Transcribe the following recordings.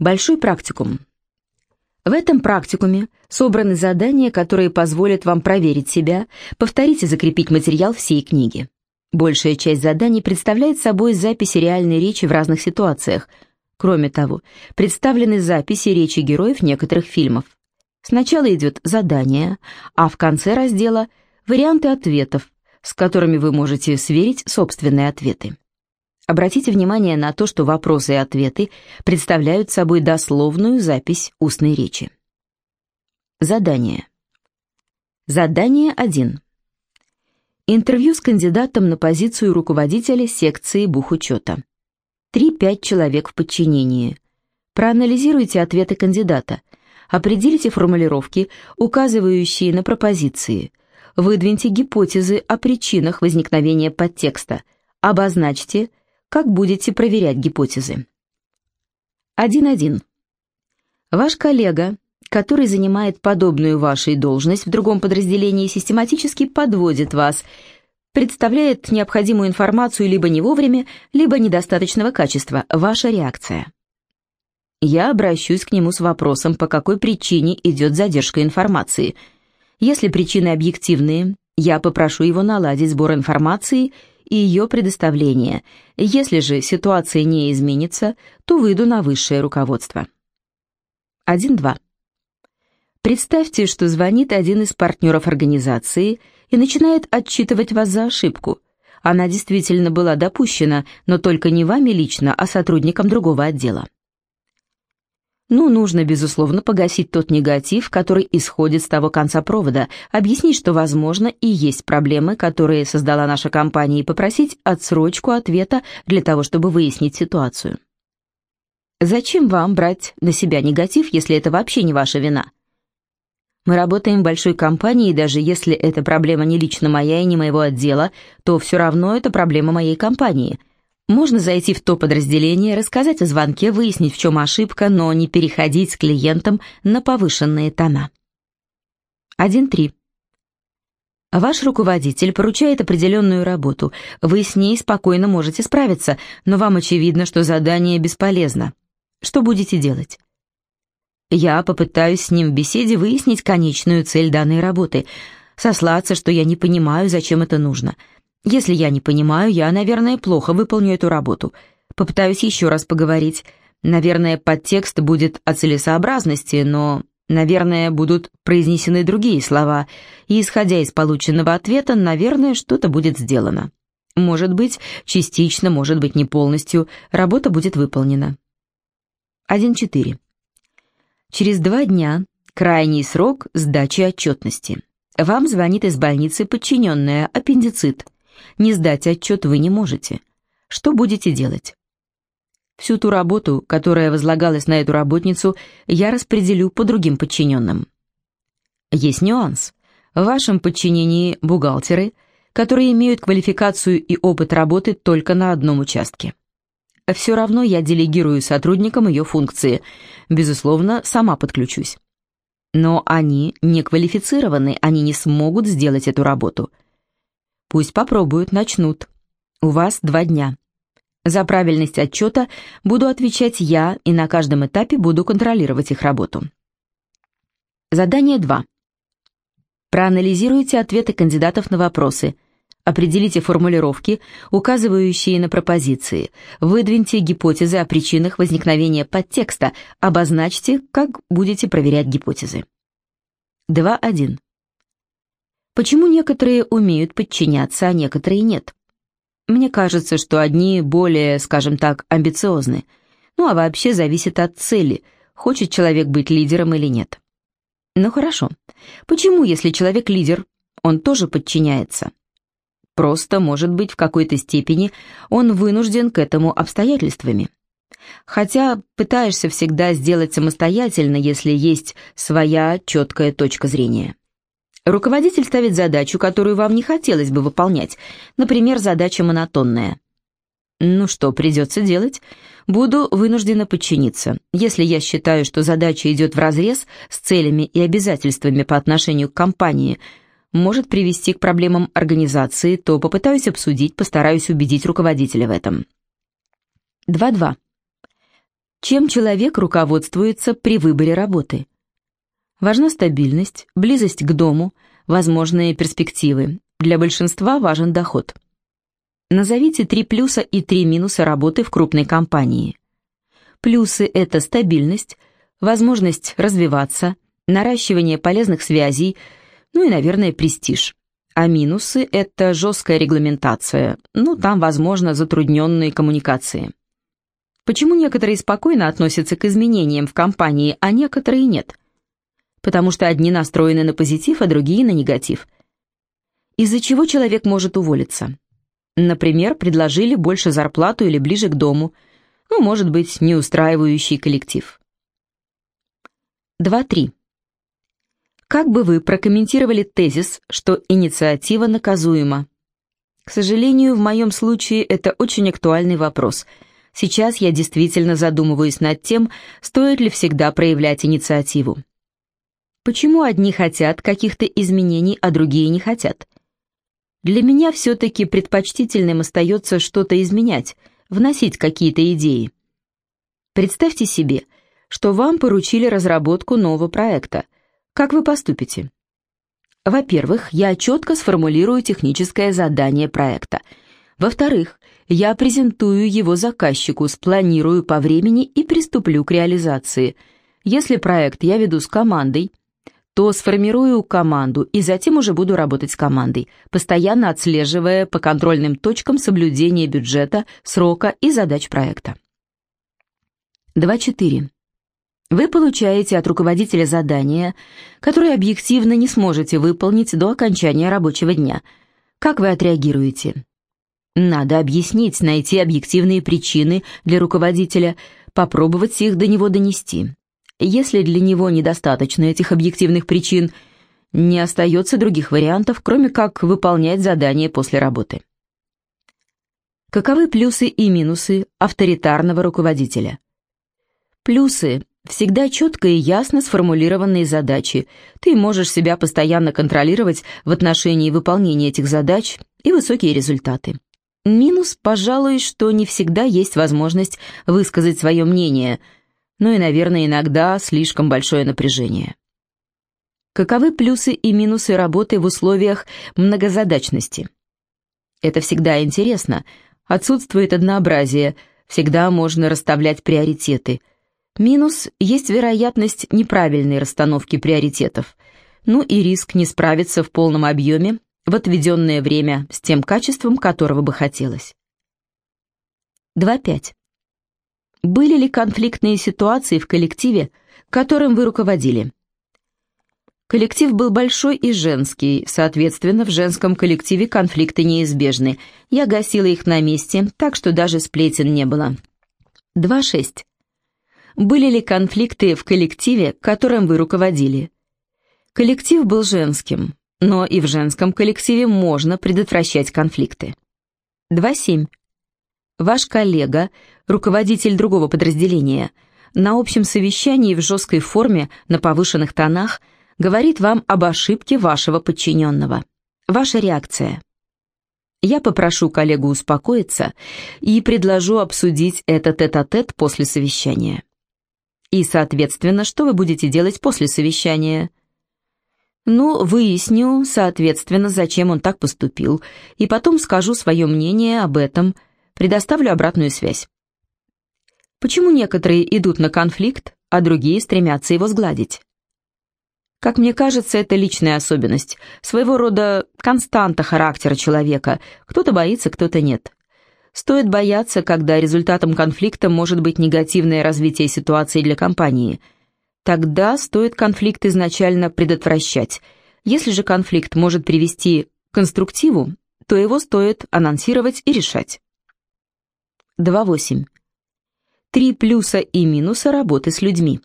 Большой практикум. В этом практикуме собраны задания, которые позволят вам проверить себя, повторить и закрепить материал всей книги. Большая часть заданий представляет собой записи реальной речи в разных ситуациях. Кроме того, представлены записи речи героев некоторых фильмов. Сначала идет задание, а в конце раздела – варианты ответов, с которыми вы можете сверить собственные ответы. Обратите внимание на то, что вопросы и ответы представляют собой дословную запись устной речи. Задание. Задание 1. Интервью с кандидатом на позицию руководителя секции бухучета. 3-5 человек в подчинении. Проанализируйте ответы кандидата. Определите формулировки, указывающие на пропозиции. Выдвиньте гипотезы о причинах возникновения подтекста. Обозначьте, как будете проверять гипотезы. 1.1. Ваш коллега, который занимает подобную вашей должность в другом подразделении, систематически подводит вас, представляет необходимую информацию либо не вовремя, либо недостаточного качества. Ваша реакция. Я обращусь к нему с вопросом, по какой причине идет задержка информации. Если причины объективные, я попрошу его наладить сбор информации и ее предоставление. Если же ситуация не изменится, то выйду на высшее руководство. 1.2. Представьте, что звонит один из партнеров организации и начинает отчитывать вас за ошибку. Она действительно была допущена, но только не вами лично, а сотрудником другого отдела. Ну, нужно, безусловно, погасить тот негатив, который исходит с того конца провода, объяснить, что, возможно, и есть проблемы, которые создала наша компания, и попросить отсрочку ответа для того, чтобы выяснить ситуацию. Зачем вам брать на себя негатив, если это вообще не ваша вина? Мы работаем в большой компании, и даже если эта проблема не лично моя и не моего отдела, то все равно это проблема моей компании – можно зайти в то подразделение, рассказать о звонке, выяснить, в чем ошибка, но не переходить с клиентом на повышенные тона. 1.3. Ваш руководитель поручает определенную работу. Вы с ней спокойно можете справиться, но вам очевидно, что задание бесполезно. Что будете делать? Я попытаюсь с ним в беседе выяснить конечную цель данной работы, сослаться, что я не понимаю, зачем это нужно – если я не понимаю, я, наверное, плохо выполню эту работу. Попытаюсь еще раз поговорить. Наверное, подтекст будет о целесообразности, но, наверное, будут произнесены другие слова, и, исходя из полученного ответа, наверное, что-то будет сделано. Может быть, частично, может быть, не полностью, работа будет выполнена. 1.4. Через два дня крайний срок сдачи отчетности. Вам звонит из больницы подчиненная, аппендицит – не сдать отчет вы не можете. Что будете делать? Всю ту работу, которая возлагалась на эту работницу, я распределю по другим подчиненным. Есть нюанс. В вашем подчинении бухгалтеры, которые имеют квалификацию и опыт работы только на одном участке. Все равно я делегирую сотрудникам ее функции. Безусловно, сама подключусь. Но они не квалифицированы, они не смогут сделать эту работу. Пусть попробуют, начнут. У вас два дня. За правильность отчета буду отвечать я и на каждом этапе буду контролировать их работу. Задание 2. Проанализируйте ответы кандидатов на вопросы. Определите формулировки, указывающие на пропозиции. Выдвиньте гипотезы о причинах возникновения подтекста. Обозначьте, как будете проверять гипотезы. 2.1. Почему некоторые умеют подчиняться, а некоторые нет? Мне кажется, что одни более, скажем так, амбициозны. Ну а вообще зависит от цели, хочет человек быть лидером или нет. Ну хорошо. Почему, если человек лидер, он тоже подчиняется? Просто, может быть, в какой-то степени он вынужден к этому обстоятельствами. Хотя пытаешься всегда сделать самостоятельно, если есть своя четкая точка зрения. Руководитель ставит задачу, которую вам не хотелось бы выполнять. Например, задача монотонная. Ну что, придется делать? Буду вынуждена подчиниться. Если я считаю, что задача идет вразрез с целями и обязательствами по отношению к компании, может привести к проблемам организации, то попытаюсь обсудить, постараюсь убедить руководителя в этом. 2.2. Чем человек руководствуется при выборе работы? Важна стабильность, близость к дому, возможные перспективы. Для большинства важен доход. Назовите три плюса и три минуса работы в крупной компании. Плюсы – это стабильность, возможность развиваться, наращивание полезных связей, ну и, наверное, престиж. А минусы – это жесткая регламентация, ну, там, возможно, затрудненные коммуникации. Почему некоторые спокойно относятся к изменениям в компании, а некоторые нет? Потому что одни настроены на позитив, а другие на негатив. Из-за чего человек может уволиться? Например, предложили больше зарплату или ближе к дому, ну, может быть, не устраивающий коллектив. 2.3. Как бы вы прокомментировали тезис, что инициатива наказуема? К сожалению, в моем случае это очень актуальный вопрос. Сейчас я действительно задумываюсь над тем, стоит ли всегда проявлять инициативу. Почему одни хотят каких-то изменений, а другие не хотят? Для меня все-таки предпочтительным остается что-то изменять, вносить какие-то идеи. Представьте себе, что вам поручили разработку нового проекта – как вы поступите? Во-первых, я четко сформулирую техническое задание проекта. Во-вторых, я презентую его заказчику, спланирую по времени и приступлю к реализации. Если проект я веду с командой, то сформирую команду и затем уже буду работать с командой, постоянно отслеживая по контрольным точкам соблюдение бюджета, срока и задач проекта. 2.4. Вы получаете от руководителя задание, которое объективно не сможете выполнить до окончания рабочего дня. Как вы отреагируете? Надо объяснить, найти объективные причины для руководителя, попробовать их до него донести. Если для него недостаточно этих объективных причин, не остается других вариантов, кроме как выполнять задание после работы. Каковы плюсы и минусы авторитарного руководителя? Плюсы Всегда четко и ясно сформулированные задачи. Ты можешь себя постоянно контролировать в отношении выполнения этих задач и высокие результаты. Минус, пожалуй, что не всегда есть возможность высказать свое мнение, но и, наверное, иногда слишком большое напряжение. Каковы плюсы и минусы работы в условиях многозадачности? Это всегда интересно. Отсутствует однообразие, всегда можно расставлять приоритеты – Минус – есть вероятность неправильной расстановки приоритетов, ну и риск не справиться в полном объеме в отведенное время с тем качеством, которого бы хотелось. 2.5. Были ли конфликтные ситуации в коллективе, которым вы руководили? Коллектив был большой и женский, соответственно, в женском коллективе конфликты неизбежны. Я гасила их на месте, так что даже сплетен не было. 2.6. Были ли конфликты в коллективе, которым вы руководили? Коллектив был женским, но и в женском коллективе можно предотвращать конфликты. 2.7. Ваш коллега, руководитель другого подразделения, на общем совещании в жесткой форме, на повышенных тонах, говорит вам об ошибке вашего подчиненного. Ваша реакция. Я попрошу коллегу успокоиться и предложу обсудить это тет-а-тет -тет после совещания. И, соответственно, что вы будете делать после совещания? Ну, выясню, соответственно, зачем он так поступил, и потом скажу свое мнение об этом, предоставлю обратную связь. Почему некоторые идут на конфликт, а другие стремятся его сгладить? Как мне кажется, это личная особенность, своего рода константа характера человека. Кто-то боится, кто-то нет. Стоит бояться, когда результатом конфликта может быть негативное развитие ситуации для компании. Тогда стоит конфликт изначально предотвращать. Если же конфликт может привести к конструктиву, то его стоит анонсировать и решать. 2.8. Три плюса и минуса работы с людьми.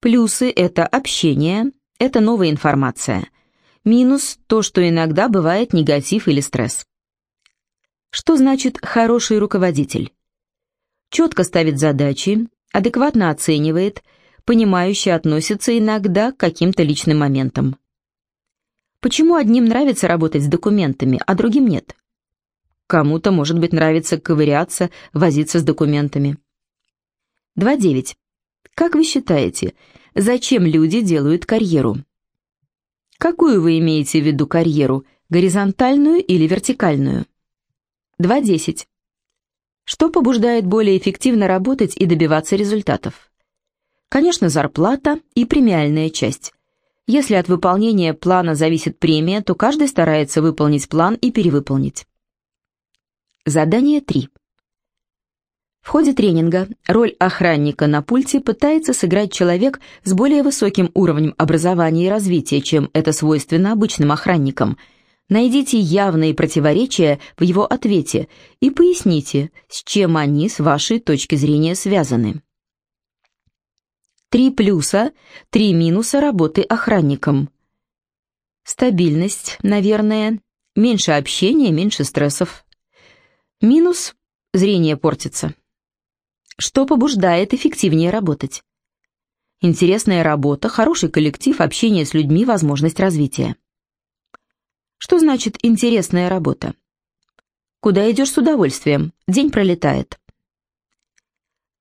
Плюсы – это общение, это новая информация. Минус – то, что иногда бывает негатив или стресс. Что значит «хороший руководитель»? Четко ставит задачи, адекватно оценивает, понимающе относится иногда к каким-то личным моментам. Почему одним нравится работать с документами, а другим нет? Кому-то, может быть, нравится ковыряться, возиться с документами. 2.9. Как вы считаете, зачем люди делают карьеру? Какую вы имеете в виду карьеру, горизонтальную или вертикальную? 2.10. Что побуждает более эффективно работать и добиваться результатов? Конечно, зарплата и премиальная часть. Если от выполнения плана зависит премия, то каждый старается выполнить план и перевыполнить. Задание 3. В ходе тренинга роль охранника на пульте пытается сыграть человек с более высоким уровнем образования и развития, чем это свойственно обычным охранникам. Найдите явные противоречия в его ответе и поясните, с чем они с вашей точки зрения связаны. Три плюса, три минуса работы охранником. Стабильность, наверное, меньше общения, меньше стрессов. Минус – зрение портится. Что побуждает эффективнее работать? Интересная работа, хороший коллектив, общение с людьми, возможность развития. Что значит интересная работа? Куда идешь с удовольствием? День пролетает.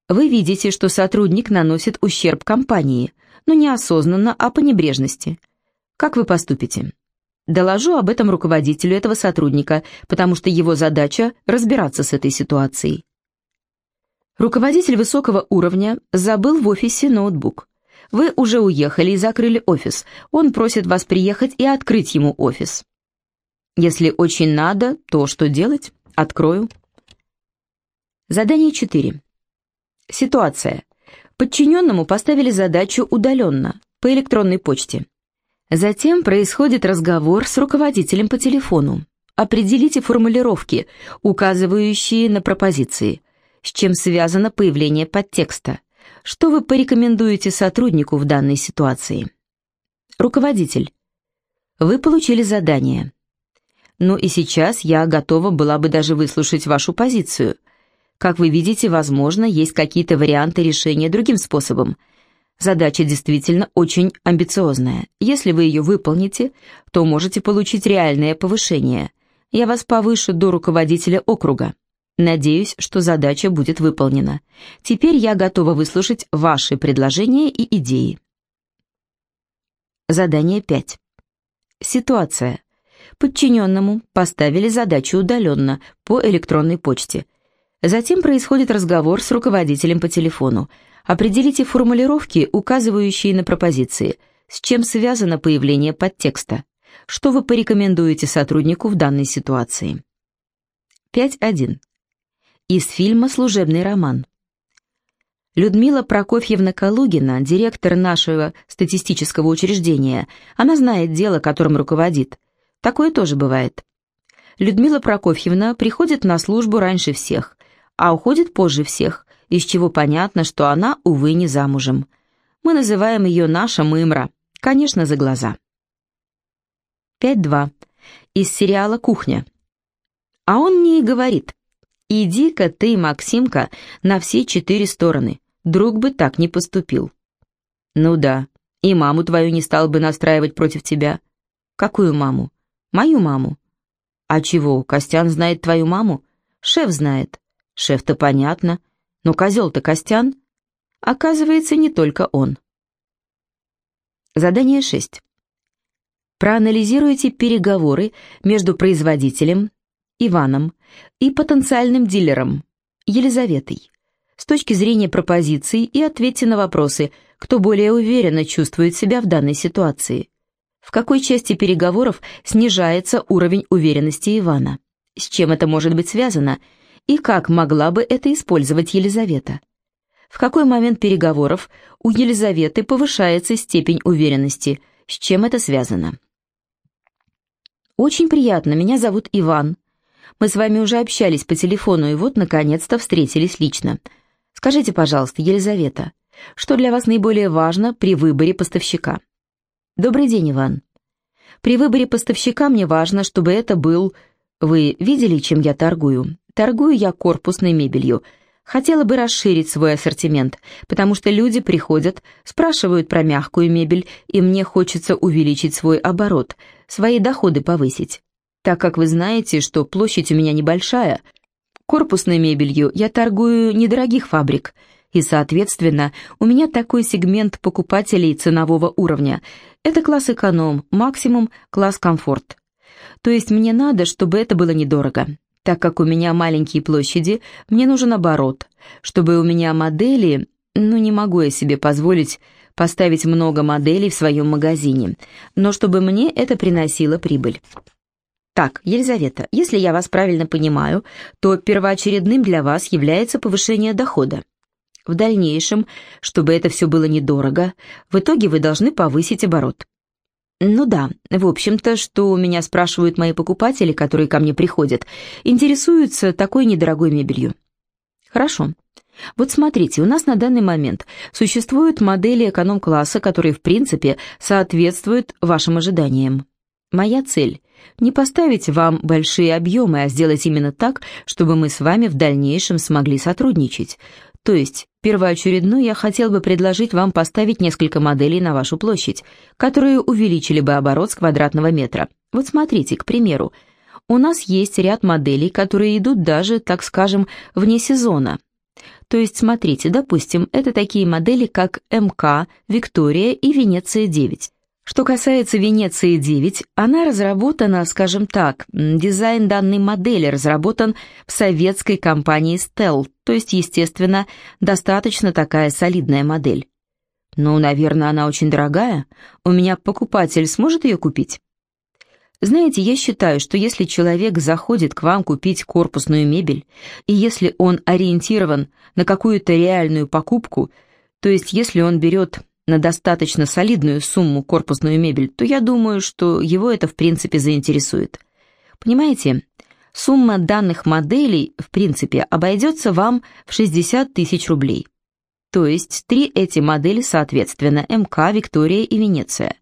Вы видите, что сотрудник наносит ущерб компании, но не осознанно, а по небрежности. Как вы поступите? Доложу об этом руководителю этого сотрудника, потому что его задача – разбираться с этой ситуацией. Руководитель высокого уровня забыл в офисе ноутбук. Вы уже уехали и закрыли офис. Он просит вас приехать и открыть ему офис. Если очень надо, то что делать? Открою. Задание 4. Ситуация. Подчиненному поставили задачу удаленно, по электронной почте. Затем происходит разговор с руководителем по телефону. Определите формулировки, указывающие на пропозиции – с чем связано появление подтекста. Что вы порекомендуете сотруднику в данной ситуации? Руководитель. Вы получили задание. Ну и сейчас я готова была бы даже выслушать вашу позицию. Как вы видите, возможно, есть какие-то варианты решения другим способом. Задача действительно очень амбициозная. Если вы ее выполните, то можете получить реальное повышение. Я вас повышу до руководителя округа. Надеюсь, что задача будет выполнена. Теперь я готова выслушать ваши предложения и идеи. Задание 5. Ситуация. Подчиненному поставили задачу удаленно, по электронной почте. Затем происходит разговор с руководителем по телефону. Определите формулировки, указывающие на пропозиции, с чем связано появление подтекста. Что вы порекомендуете сотруднику в данной ситуации? 5.1 из фильма «Служебный роман». Людмила Прокофьевна Калугина, директор нашего статистического учреждения, она знает дело, которым руководит. Такое тоже бывает. Людмила Прокофьевна приходит на службу раньше всех, а уходит позже всех, из чего понятно, что она, увы, не замужем. Мы называем ее наша мымра, конечно, за глаза. 5.2. Из сериала «Кухня». А он мне и говорит – Иди-ка ты, Максимка, на все четыре стороны. Друг бы так не поступил. Ну да, и маму твою не стал бы настраивать против тебя. Какую маму? Мою маму. А чего, Костян знает твою маму? Шеф знает. Шеф-то понятно. Но козел-то Костян. Оказывается, не только он. Задание 6. Проанализируйте переговоры между производителем, Иваном и потенциальным дилером Елизаветой с точки зрения пропозиций и ответьте на вопросы, кто более уверенно чувствует себя в данной ситуации. В какой части переговоров снижается уровень уверенности Ивана? С чем это может быть связано? И как могла бы это использовать Елизавета? В какой момент переговоров у Елизаветы повышается степень уверенности? С чем это связано? «Очень приятно, меня зовут Иван. Мы с вами уже общались по телефону и вот, наконец-то, встретились лично. Скажите, пожалуйста, Елизавета, что для вас наиболее важно при выборе поставщика? Добрый день, Иван. При выборе поставщика мне важно, чтобы это был... Вы видели, чем я торгую? Торгую я корпусной мебелью. Хотела бы расширить свой ассортимент, потому что люди приходят, спрашивают про мягкую мебель, и мне хочется увеличить свой оборот, свои доходы повысить. Так как вы знаете, что площадь у меня небольшая, корпусной мебелью я торгую недорогих фабрик. И, соответственно, у меня такой сегмент покупателей ценового уровня. Это класс эконом, максимум класс комфорт. То есть мне надо, чтобы это было недорого. Так как у меня маленькие площади, мне нужен оборот. Чтобы у меня модели, ну не могу я себе позволить поставить много моделей в своем магазине, но чтобы мне это приносило прибыль. Так, Елизавета, если я вас правильно понимаю, то первоочередным для вас является повышение дохода. В дальнейшем, чтобы это все было недорого, в итоге вы должны повысить оборот. Ну да, в общем-то, что у меня спрашивают мои покупатели, которые ко мне приходят, интересуются такой недорогой мебелью. Хорошо. Вот смотрите, у нас на данный момент существуют модели эконом-класса, которые в принципе соответствуют вашим ожиданиям. Моя цель – не поставить вам большие объемы, а сделать именно так, чтобы мы с вами в дальнейшем смогли сотрудничать. То есть, первоочередно я хотел бы предложить вам поставить несколько моделей на вашу площадь, которые увеличили бы оборот с квадратного метра. Вот смотрите, к примеру, у нас есть ряд моделей, которые идут даже, так скажем, вне сезона. То есть, смотрите, допустим, это такие модели, как МК, Виктория и Венеция 9. Что касается Венеции 9, она разработана, скажем так, дизайн данной модели разработан в советской компании Stel, то есть, естественно, достаточно такая солидная модель. Ну, наверное, она очень дорогая. У меня покупатель сможет ее купить? Знаете, я считаю, что если человек заходит к вам купить корпусную мебель, и если он ориентирован на какую-то реальную покупку, то есть если он берет на достаточно солидную сумму корпусную мебель, то я думаю, что его это в принципе заинтересует. Понимаете, сумма данных моделей в принципе обойдется вам в 60 тысяч рублей. То есть три эти модели соответственно МК, Виктория и Венеция.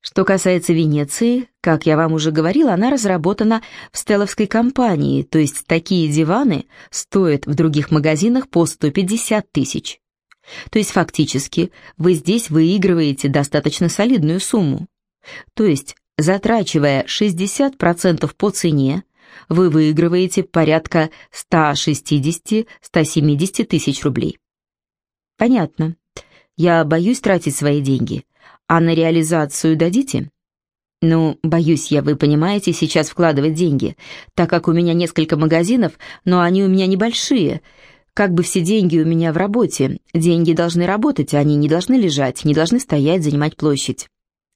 Что касается Венеции, как я вам уже говорила, она разработана в стелловской компании, то есть такие диваны стоят в других магазинах по 150 тысяч. То есть фактически вы здесь выигрываете достаточно солидную сумму. То есть, затрачивая 60% по цене, вы выигрываете порядка 160-170 тысяч рублей. Понятно. Я боюсь тратить свои деньги. А на реализацию дадите? Ну, боюсь я, вы понимаете, сейчас вкладывать деньги, так как у меня несколько магазинов, но они у меня небольшие – как бы все деньги у меня в работе. Деньги должны работать, а они не должны лежать, не должны стоять, занимать площадь.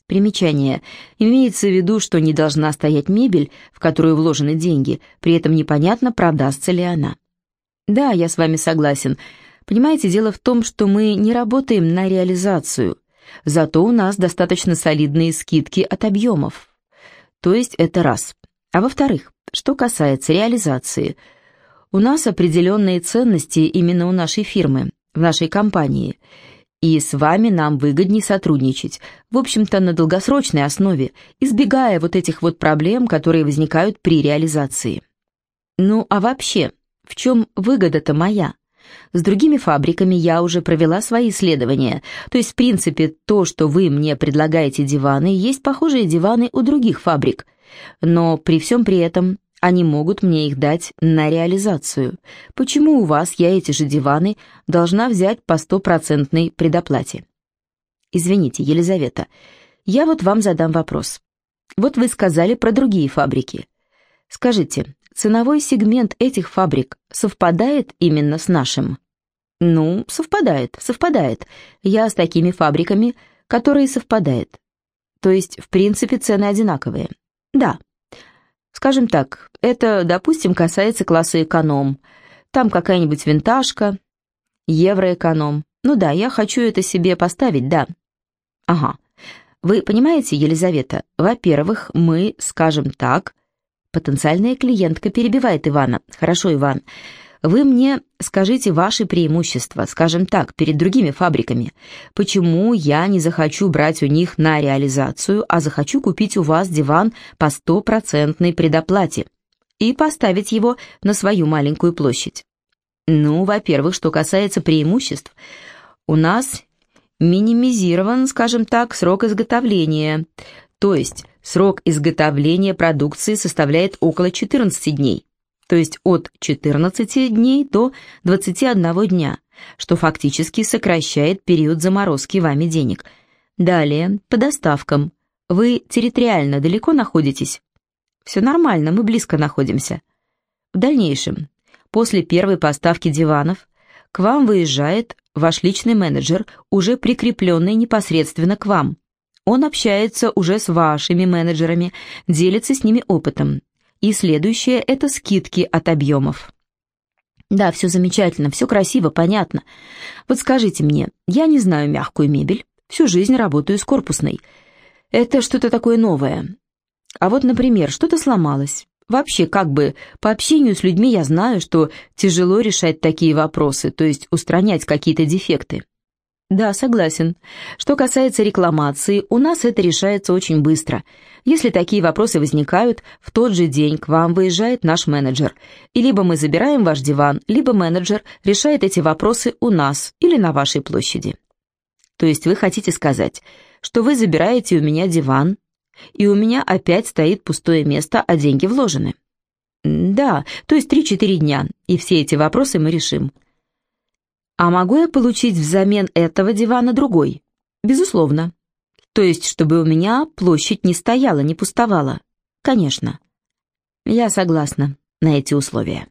Примечание. Имеется в виду, что не должна стоять мебель, в которую вложены деньги, при этом непонятно, продастся ли она. Да, я с вами согласен. Понимаете, дело в том, что мы не работаем на реализацию. Зато у нас достаточно солидные скидки от объемов. То есть это раз. А во-вторых, что касается реализации – у нас определенные ценности именно у нашей фирмы, в нашей компании. И с вами нам выгоднее сотрудничать, в общем-то, на долгосрочной основе, избегая вот этих вот проблем, которые возникают при реализации. Ну, а вообще, в чем выгода-то моя? С другими фабриками я уже провела свои исследования, то есть, в принципе, то, что вы мне предлагаете диваны, есть похожие диваны у других фабрик. Но при всем при этом они могут мне их дать на реализацию. Почему у вас я эти же диваны должна взять по стопроцентной предоплате? Извините, Елизавета, я вот вам задам вопрос. Вот вы сказали про другие фабрики. Скажите, ценовой сегмент этих фабрик совпадает именно с нашим? Ну, совпадает, совпадает. Я с такими фабриками, которые совпадают. То есть, в принципе, цены одинаковые. Да. Скажем так, это, допустим, касается класса эконом. Там какая-нибудь винтажка, евроэконом. Ну да, я хочу это себе поставить, да. Ага. Вы понимаете, Елизавета, во-первых, мы, скажем так... Потенциальная клиентка перебивает Ивана. Хорошо, Иван. Вы мне скажите ваши преимущества, скажем так, перед другими фабриками. Почему я не захочу брать у них на реализацию, а захочу купить у вас диван по стопроцентной предоплате и поставить его на свою маленькую площадь? Ну, во-первых, что касается преимуществ, у нас минимизирован, скажем так, срок изготовления. То есть срок изготовления продукции составляет около 14 дней то есть от 14 дней до 21 дня. что фактически сокращает период заморозки вами денег. Далее, по доставкам. Вы территориально далеко находитесь? Все нормально, мы близко находимся. В дальнейшем, после первой поставки диванов, к вам выезжает ваш личный менеджер, уже прикрепленный непосредственно к вам. Он общается уже с вашими менеджерами, делится с ними опытом. И следующее – это скидки от объемов. Да, все замечательно, все красиво, понятно. Вот скажите мне, я не знаю мягкую мебель, всю жизнь работаю с корпусной. Это что-то такое новое. А вот, например, что-то сломалось. Вообще, как бы, по общению с людьми я знаю, что тяжело решать такие вопросы, то есть устранять какие-то дефекты. Да, согласен. Что касается рекламации, у нас это решается очень быстро. Если такие вопросы возникают, в тот же день к вам выезжает наш менеджер. И либо мы забираем ваш диван, либо менеджер решает эти вопросы у нас или на вашей площади. То есть вы хотите сказать, что вы забираете у меня диван, и у меня опять стоит пустое место, а деньги вложены. Да, то есть 3-4 дня, и все эти вопросы мы решим. А могу я получить взамен этого дивана другой? Безусловно. То есть, чтобы у меня площадь не стояла, не пустовала? Конечно. Я согласна на эти условия.